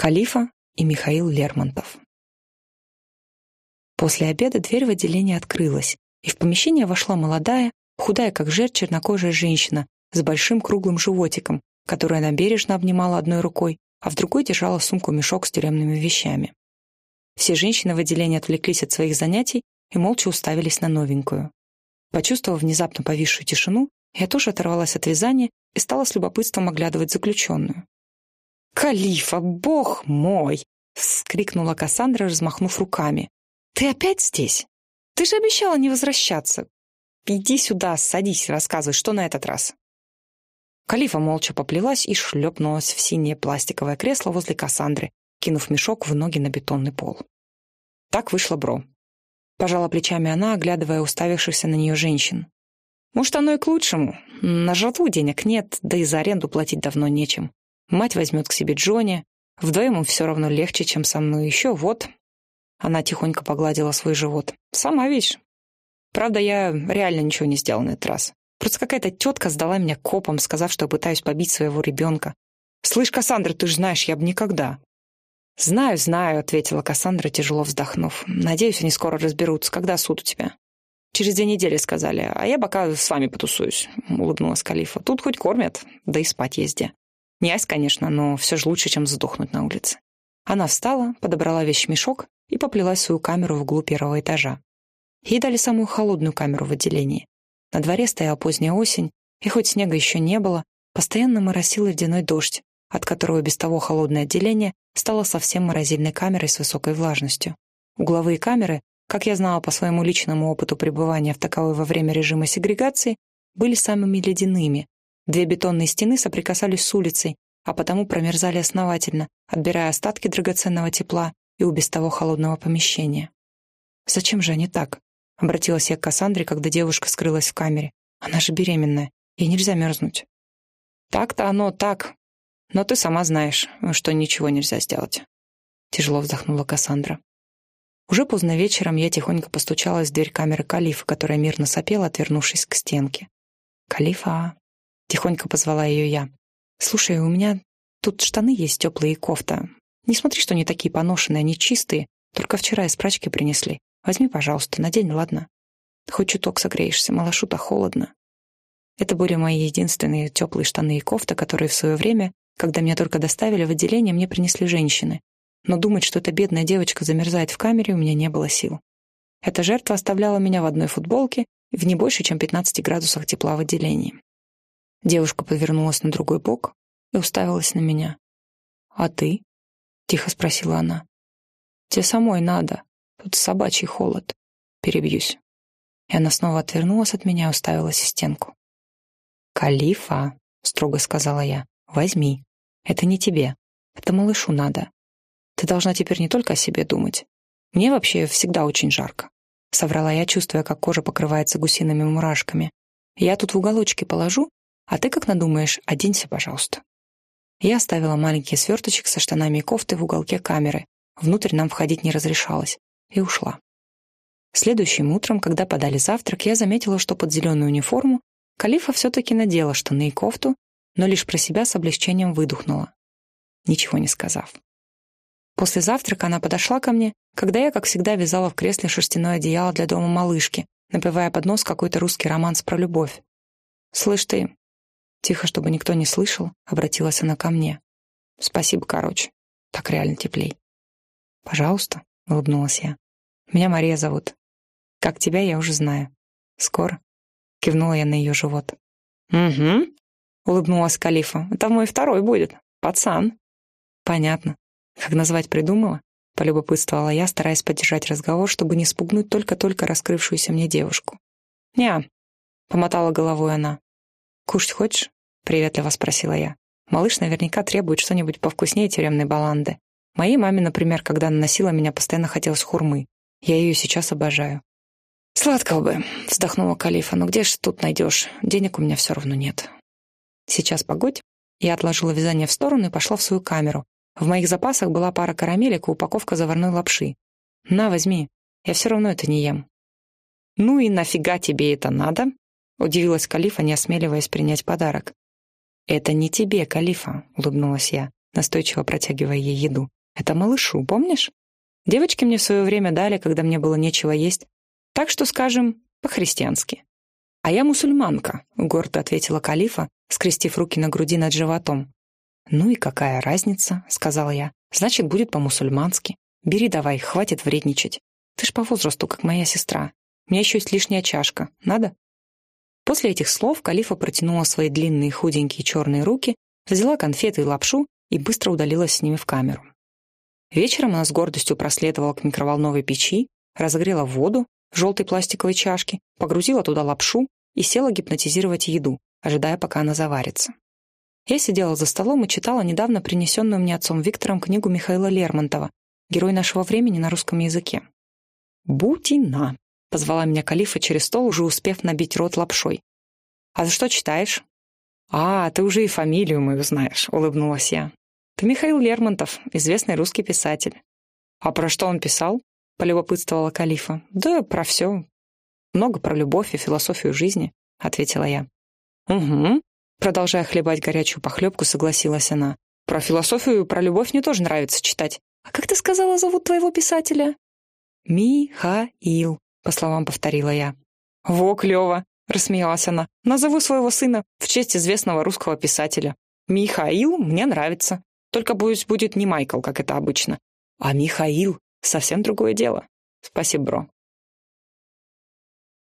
Калифа и Михаил Лермонтов. После обеда дверь в отделение открылась, и в помещение вошла молодая, худая как жерть чернокожая женщина с большим круглым животиком, которую она бережно обнимала одной рукой, а в другой держала сумку-мешок с тюремными вещами. Все женщины в отделении отвлеклись от своих занятий и молча уставились на новенькую. Почувствовав внезапно повисшую тишину, я тоже оторвалась от вязания и стала с любопытством оглядывать заключенную. «Калифа, бог мой!» — вскрикнула Кассандра, размахнув руками. «Ты опять здесь? Ты же обещала не возвращаться. Иди сюда, садись, рассказывай, что на этот раз?» Калифа молча поплелась и шлепнулась в синее пластиковое кресло возле Кассандры, кинув мешок в ноги на бетонный пол. Так вышло Бро. Пожала плечами она, оглядывая уставившихся на нее женщин. «Может, оно и к лучшему. На жратву денег нет, да и за аренду платить давно нечем. Мать возьмет к себе Джонни. Вдвоем им все равно легче, чем со мной. Еще вот. Она тихонько погладила свой живот. Сама видишь. Правда, я реально ничего не сделал на этот раз. Просто какая-то тетка сдала меня копом, сказав, что пытаюсь побить своего ребенка. «Слышь, Кассандра, ты же знаешь, я бы никогда». «Знаю, знаю», — ответила Кассандра, тяжело вздохнув. «Надеюсь, они скоро разберутся. Когда суд у тебя?» «Через две недели», — сказали. «А я пока с вами потусуюсь», — улыбнулась Калифа. «Тут хоть кормят, да и спать где». Не айс, конечно, но все же лучше, чем сдохнуть на улице. Она встала, подобрала вещмешок и поплелась в свою камеру в углу первого этажа. Ей дали самую холодную камеру в отделении. На дворе стояла поздняя осень, и хоть снега еще не было, постоянно моросил ледяной дождь, от которого без того холодное отделение стало совсем морозильной камерой с высокой влажностью. Угловые камеры, как я знала по своему личному опыту пребывания в таковой во время режима сегрегации, были самыми ледяными, Две бетонные стены соприкасались с улицей, а потому промерзали основательно, отбирая остатки драгоценного тепла и у без того холодного помещения. «Зачем же они так?» — обратилась я к Кассандре, когда девушка скрылась в камере. «Она же беременная, ей нельзя мерзнуть». «Так-то оно так, но ты сама знаешь, что ничего нельзя сделать», — тяжело вздохнула Кассандра. Уже поздно вечером я тихонько постучалась в дверь камеры Калифа, которая мирно сопела, отвернувшись к стенке. «Калифа, Тихонько позвала ее я. «Слушай, у меня тут штаны есть теплые и кофта. Не смотри, что они такие поношенные, они чистые. Только вчера из прачки принесли. Возьми, пожалуйста, надень, ладно? Хоть чуток согреешься, малышу-то холодно». Это были мои единственные теплые штаны и кофта, которые в свое время, когда меня только доставили в отделение, мне принесли женщины. Но думать, что эта бедная девочка замерзает в камере, у меня не было сил. Эта жертва оставляла меня в одной футболке в не больше, чем 15 градусах тепла в отделении. Девушка повернулась на другой бок и уставилась на меня. «А ты?» — тихо спросила она. «Тебе самой надо. Тут собачий холод. Перебьюсь». И она снова отвернулась от меня и уставилась в стенку. «Калифа», — строго сказала я, — «возьми. Это не тебе. Это малышу надо. Ты должна теперь не только о себе думать. Мне вообще всегда очень жарко». Соврала я, чувствуя, как кожа покрывается гусиными мурашками. «Я тут в уголочке положу, а ты как надумаешь, оденься, пожалуйста. Я оставила маленький сверточек со штанами и кофтой в уголке камеры. Внутрь нам входить не разрешалось. И ушла. Следующим утром, когда подали завтрак, я заметила, что под зеленую униформу Калифа все-таки надела штаны и кофту, но лишь про себя с облегчением выдохнула, ничего не сказав. После завтрака она подошла ко мне, когда я, как всегда, вязала в кресле шерстяное одеяло для дома малышки, напевая под нос какой-то русский романс про любовь. «Слышь ты, Тихо, чтобы никто не слышал, обратилась она ко мне. «Спасибо, короче. Так реально теплей». «Пожалуйста», — улыбнулась я. «Меня Мария зовут. Как тебя я уже знаю. Скоро?» — кивнула я на ее живот. «Угу», — улыбнулась Калифа. «Это мой второй будет. Пацан». «Понятно. Как назвать придумала?» — полюбопытствовала я, стараясь поддержать разговор, чтобы не спугнуть только-только раскрывшуюся мне девушку. «Не», — помотала головой она. «Кушать хочешь?» — приветливо спросила я. Малыш наверняка требует что-нибудь повкуснее тюремной баланды. Моей маме, например, когда она носила меня, постоянно хотелось хурмы. Я ее сейчас обожаю. «Сладкого бы», — вздохнула Калифа. «Но где ж тут найдешь? Денег у меня все равно нет». «Сейчас погодь». Я отложила вязание в сторону и пошла в свою камеру. В моих запасах была пара карамелек и упаковка заварной лапши. «На, возьми. Я все равно это не ем». «Ну и нафига тебе это надо?» Удивилась Калифа, не осмеливаясь принять подарок. «Это не тебе, Калифа», — улыбнулась я. настойчиво протягивая ей еду. «Это малышу, помнишь? Девочки мне в свое время дали, когда мне было нечего есть. Так что, скажем, по-христиански». «А я мусульманка», — гордо ответила Калифа, скрестив руки на груди над животом. «Ну и какая разница?» — сказала я. «Значит, будет по-мусульмански. Бери давай, хватит вредничать. Ты ж по возрасту, как моя сестра. У меня еще есть лишняя чашка. Надо?» После этих слов Калифа протянула свои длинные худенькие черные руки, взяла конфеты и лапшу и быстро удалилась с ними в камеру. Вечером она с гордостью проследовала к микроволновой печи, разогрела воду в желтой пластиковой чашке, погрузила туда лапшу и села гипнотизировать еду, ожидая, пока она заварится. Я сидела за столом и читала недавно принесенную мне отцом Виктором книгу Михаила Лермонтова «Герой нашего времени» на русском языке. «Бутина», — позвала меня Калифа через стол, уже успев набить рот лапшой. «А за что читаешь?» «А, ты уже и фамилию мою знаешь», — улыбнулась я. «Ты Михаил Лермонтов, известный русский писатель». «А про что он писал?» — полюбопытствовала Калифа. «Да про все. Много про любовь и философию жизни», — ответила я. «Угу», Продолжая хлебать горячую похлебку, согласилась она. «Про философию и про любовь мне тоже нравится читать. А как ты сказала, зовут твоего писателя?» «Михаил», — по словам повторила я. «Во, клево!» — рассмеялась она. «Назову своего сына в честь известного русского писателя. Михаил мне нравится. Только, боюсь, будет не Майкл, как это обычно. А Михаил — совсем другое дело. Спасибо, бро».